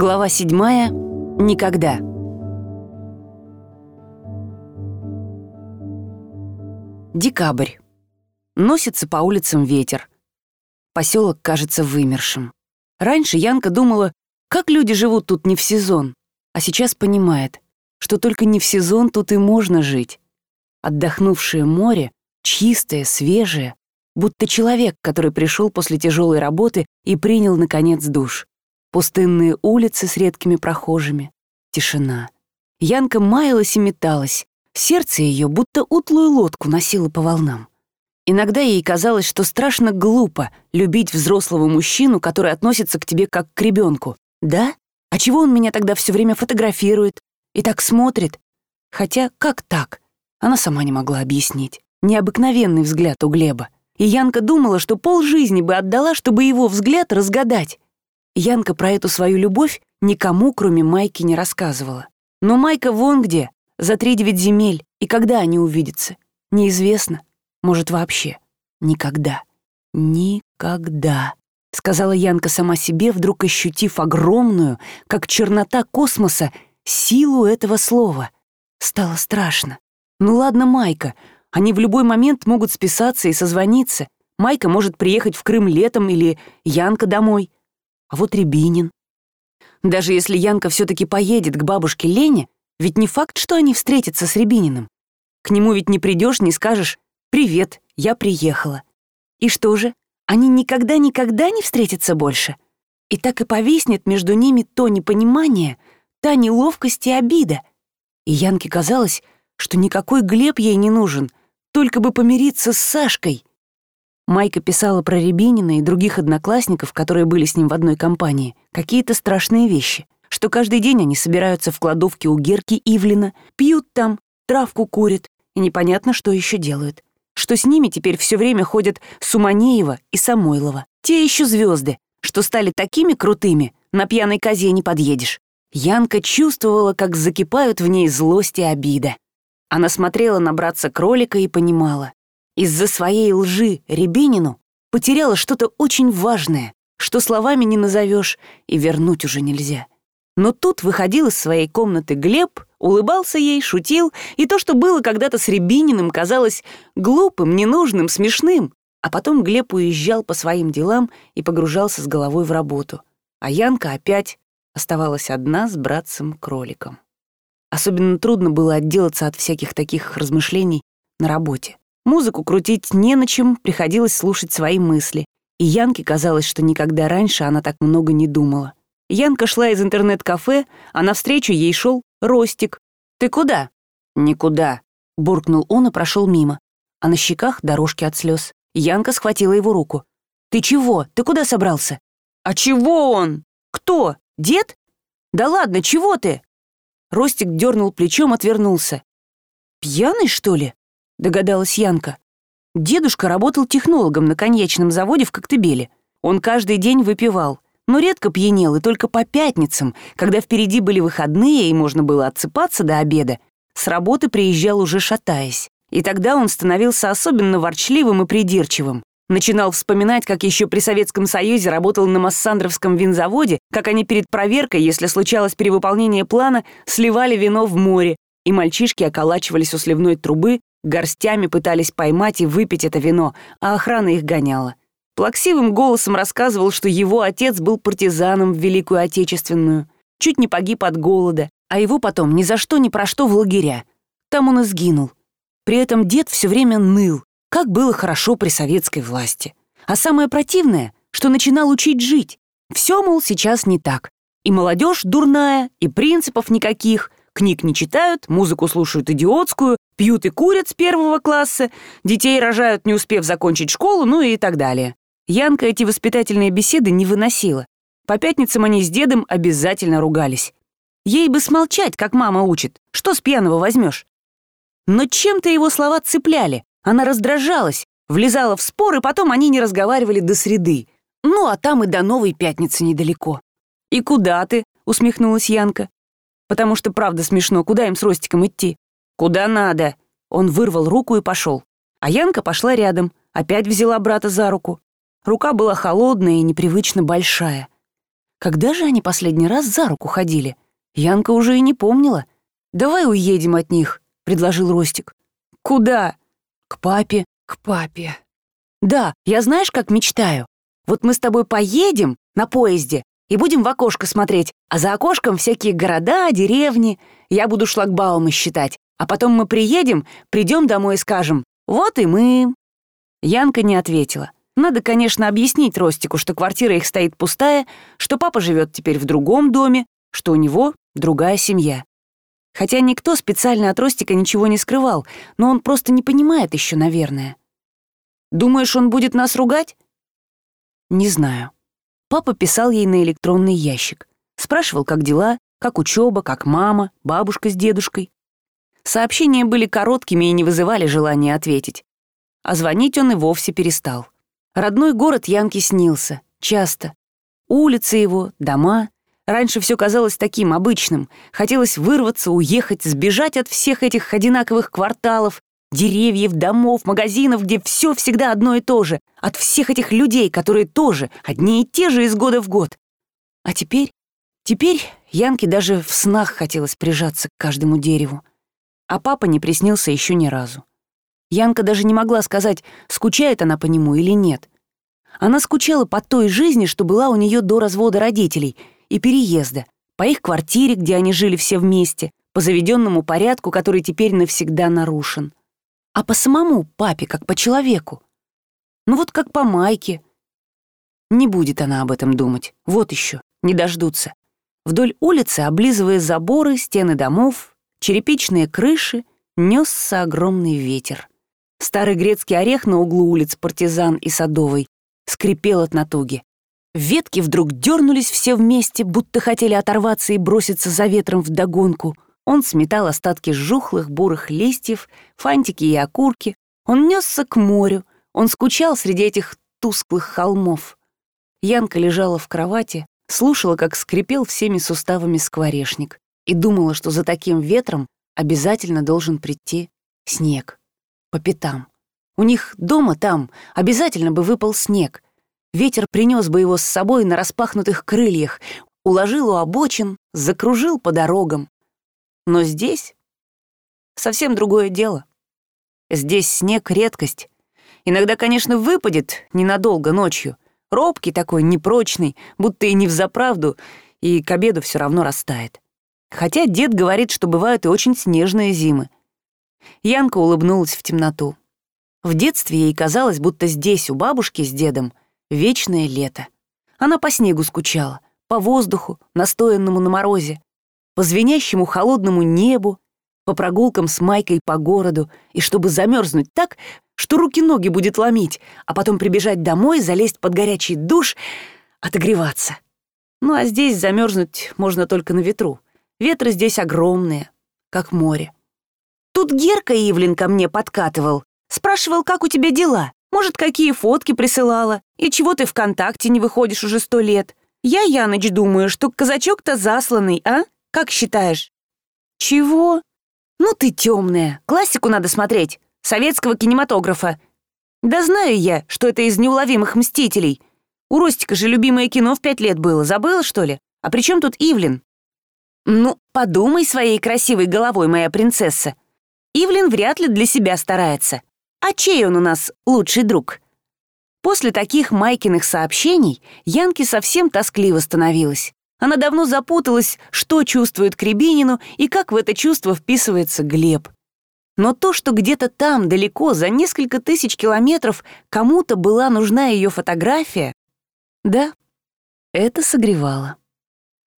Глава седьмая. Никогда. Декабрь. Носится по улицам ветер. Поселок кажется вымершим. Раньше Янка думала, как люди живут тут не в сезон, а сейчас понимает, что только не в сезон тут и можно жить. Отдохнувшее море, чистое, свежее, будто человек, который пришел после тяжелой работы и принял, наконец, душ. Пустынные улицы с редкими прохожими. Тишина. Янка маялась и металась. Сердце ее будто утлую лодку носило по волнам. Иногда ей казалось, что страшно глупо любить взрослого мужчину, который относится к тебе как к ребенку. Да? А чего он меня тогда все время фотографирует и так смотрит? Хотя как так? Она сама не могла объяснить. Необыкновенный взгляд у Глеба. И Янка думала, что полжизни бы отдала, чтобы его взгляд разгадать. Янка про эту свою любовь никому, кроме Майки, не рассказывала. Но Майка вон где, за три девять земель, и когда они увидятся? Неизвестно. Может, вообще. Никогда. Никогда. Сказала Янка сама себе, вдруг ощутив огромную, как чернота космоса, силу этого слова. Стало страшно. Ну ладно, Майка, они в любой момент могут списаться и созвониться. Майка может приехать в Крым летом или Янка домой. А вот Рябинин. Даже если Янка все-таки поедет к бабушке Лене, ведь не факт, что они встретятся с Рябининым. К нему ведь не придешь, не скажешь «Привет, я приехала». И что же, они никогда-никогда не встретятся больше? И так и повиснет между ними то непонимание, та неловкость и обида. И Янке казалось, что никакой Глеб ей не нужен, только бы помириться с Сашкой. Майка писала про Рябинина и других одноклассников, которые были с ним в одной компании, какие-то страшные вещи, что каждый день они собираются в кладовке у Герки Ивлина, пьют там, травку курят, и непонятно, что еще делают. Что с ними теперь все время ходят Суманеева и Самойлова. Те еще звезды, что стали такими крутыми, на пьяной козе не подъедешь. Янка чувствовала, как закипают в ней злость и обида. Она смотрела на братца кролика и понимала, из-за своей лжи Рябинину потеряла что-то очень важное, что словами не назовешь и вернуть уже нельзя. Но тут выходил из своей комнаты Глеб, улыбался ей, шутил, и то, что было когда-то с Рябининым, казалось глупым, ненужным, смешным. А потом Глеб уезжал по своим делам и погружался с головой в работу. А Янка опять оставалась одна с братцем-кроликом. Особенно трудно было отделаться от всяких таких размышлений на работе. Музыку крутить не на чем, приходилось слушать свои мысли. И Янке казалось, что никогда раньше она так много не думала. Янка шла из интернет-кафе, а навстречу ей шел Ростик. «Ты куда?» «Никуда», — буркнул он и прошел мимо. А на щеках дорожки от слез. Янка схватила его руку. «Ты чего? Ты куда собрался?» «А чего он? Кто? Дед? Да ладно, чего ты?» Ростик дернул плечом, отвернулся. «Пьяный, что ли?» Догадалась Янка. Дедушка работал технологом на коньячном заводе в Коктебеле. Он каждый день выпивал, но редко пьянел, и только по пятницам, когда впереди были выходные и можно было отсыпаться до обеда, с работы приезжал уже шатаясь. И тогда он становился особенно ворчливым и придирчивым. Начинал вспоминать, как еще при Советском Союзе работал на Массандровском винзаводе, как они перед проверкой, если случалось перевыполнение плана, сливали вино в море, и мальчишки околачивались у сливной трубы, Горстями пытались поймать и выпить это вино, а охрана их гоняла. Плаксивым голосом рассказывал, что его отец был партизаном в Великую Отечественную, чуть не погиб от голода, а его потом ни за что ни про что в лагеря. Там он и сгинул. При этом дед все время ныл, как было хорошо при советской власти. А самое противное, что начинал учить жить. Все, мол, сейчас не так. И молодежь дурная, и принципов никаких, книг не читают, музыку слушают идиотскую, пьют и курят с первого класса, детей рожают, не успев закончить школу, ну и так далее. Янка эти воспитательные беседы не выносила. По пятницам они с дедом обязательно ругались. Ей бы смолчать, как мама учит. Что с пьяного возьмешь? Но чем-то его слова цепляли. Она раздражалась, влезала в спор, и потом они не разговаривали до среды. Ну, а там и до новой пятницы недалеко. «И куда ты?» — усмехнулась Янка. «Потому что правда смешно, куда им с Ростиком идти? «Куда надо?» Он вырвал руку и пошел. А Янка пошла рядом, опять взяла брата за руку. Рука была холодная и непривычно большая. Когда же они последний раз за руку ходили? Янка уже и не помнила. «Давай уедем от них», — предложил Ростик. «Куда?» «К папе». «К папе». «Да, я знаешь, как мечтаю? Вот мы с тобой поедем на поезде и будем в окошко смотреть, а за окошком всякие города, деревни. Я буду шлагбаумы считать, а потом мы приедем, придем домой и скажем «Вот и мы». Янка не ответила. Надо, конечно, объяснить Ростику, что квартира их стоит пустая, что папа живет теперь в другом доме, что у него другая семья. Хотя никто специально от Ростика ничего не скрывал, но он просто не понимает еще, наверное. Думаешь, он будет нас ругать? Не знаю. Папа писал ей на электронный ящик. Спрашивал, как дела, как учеба, как мама, бабушка с дедушкой. Сообщения были короткими и не вызывали желания ответить. А звонить он и вовсе перестал. Родной город Янке снился, часто. Улицы его, дома. Раньше все казалось таким обычным. Хотелось вырваться, уехать, сбежать от всех этих одинаковых кварталов, деревьев, домов, магазинов, где все всегда одно и то же. От всех этих людей, которые тоже одни и те же из года в год. А теперь... Теперь Янке даже в снах хотелось прижаться к каждому дереву. А папа не приснился еще ни разу. Янка даже не могла сказать, скучает она по нему или нет. Она скучала по той жизни, что была у нее до развода родителей и переезда, по их квартире, где они жили все вместе, по заведенному порядку, который теперь навсегда нарушен. А по самому папе, как по человеку. Ну вот как по Майке. Не будет она об этом думать. Вот еще, не дождутся. Вдоль улицы, облизывая заборы, стены домов, черепичные крыши, несся огромный ветер. Старый грецкий орех на углу улиц Партизан и Садовой скрипел от натуги. Ветки вдруг дернулись все вместе, будто хотели оторваться и броситься за ветром вдогонку. Он сметал остатки жухлых бурых листьев, фантики и окурки. Он несся к морю. Он скучал среди этих тусклых холмов. Янка лежала в кровати, слушала, как скрипел всеми суставами скворечник, и думала, что за таким ветром обязательно должен прийти снег по пятам. У них дома там обязательно бы выпал снег. Ветер принес бы его с собой на распахнутых крыльях, уложил у обочин, закружил по дорогам. Но здесь совсем другое дело. Здесь снег — редкость. Иногда, конечно, выпадет ненадолго ночью. Робкий такой, непрочный, будто и не взаправду, и к обеду все равно растает. Хотя дед говорит, что бывают и очень снежные зимы. Янка улыбнулась в темноту. В детстве ей казалось, будто здесь у бабушки с дедом вечное лето. Она по снегу скучала, по воздуху, настоянному на морозе, по звенящему холодному небу, по прогулкам с Майкой по городу, и чтобы замерзнуть так, что руки-ноги будет ломить, а потом прибежать домой, залезть под горячий душ, отогреваться. Ну а здесь замерзнуть можно только на ветру. Ветры здесь огромные, как море. Тут Герка Ивлин ко мне подкатывал. Спрашивал, как у тебя дела. Может, какие фотки присылала. И чего ты ВКонтакте не выходишь уже сто лет. Я, Яныч, думаю, что казачок-то засланный, а? Как считаешь? Чего? Ну ты темная. Классику надо смотреть. Советского кинематографа. Да знаю я, что это из неуловимых мстителей. У Ростика же любимое кино в пять лет было. Забыла, что ли? А при чем тут Ивлин? Ну, подумай своей красивой головой, моя принцесса. Ивлин вряд ли для себя старается. А чей он у нас лучший друг? После таких Майкиных сообщений Янке совсем тоскливо становилось. Она давно запуталась, что чувствует Кребинину и как в это чувство вписывается Глеб. Но то, что где-то там, далеко, за несколько тысяч километров, кому-то была нужна ее фотография, да, это согревало.